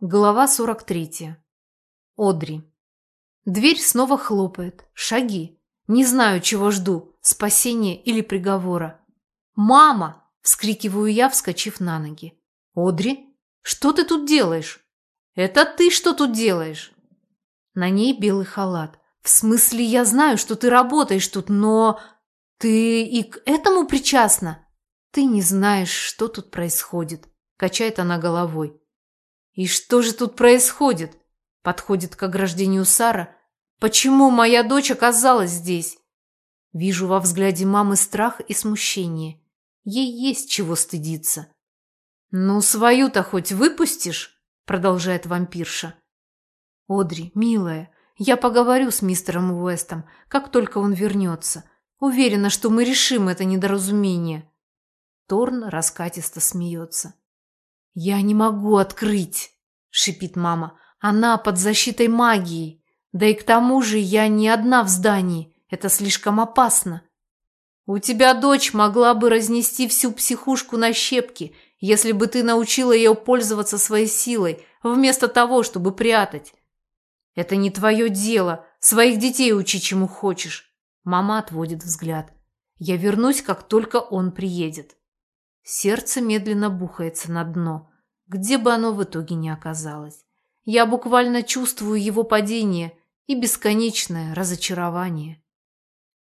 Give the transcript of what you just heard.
Глава 43. Одри. Дверь снова хлопает. Шаги. Не знаю, чего жду, спасения или приговора. «Мама!» – вскрикиваю я, вскочив на ноги. «Одри, что ты тут делаешь?» «Это ты что тут делаешь?» На ней белый халат. «В смысле, я знаю, что ты работаешь тут, но ты и к этому причастна?» «Ты не знаешь, что тут происходит», – качает она головой. «И что же тут происходит?» Подходит к ограждению Сара. «Почему моя дочь оказалась здесь?» Вижу во взгляде мамы страх и смущение. Ей есть чего стыдиться. «Ну, свою-то хоть выпустишь?» Продолжает вампирша. «Одри, милая, я поговорю с мистером Уэстом, как только он вернется. Уверена, что мы решим это недоразумение». Торн раскатисто смеется. «Я не могу открыть!» – шипит мама. «Она под защитой магии. Да и к тому же я не одна в здании. Это слишком опасно». «У тебя дочь могла бы разнести всю психушку на щепки, если бы ты научила ее пользоваться своей силой, вместо того, чтобы прятать. Это не твое дело. Своих детей учи, чему хочешь». Мама отводит взгляд. «Я вернусь, как только он приедет». Сердце медленно бухается на дно, где бы оно в итоге ни оказалось. Я буквально чувствую его падение и бесконечное разочарование.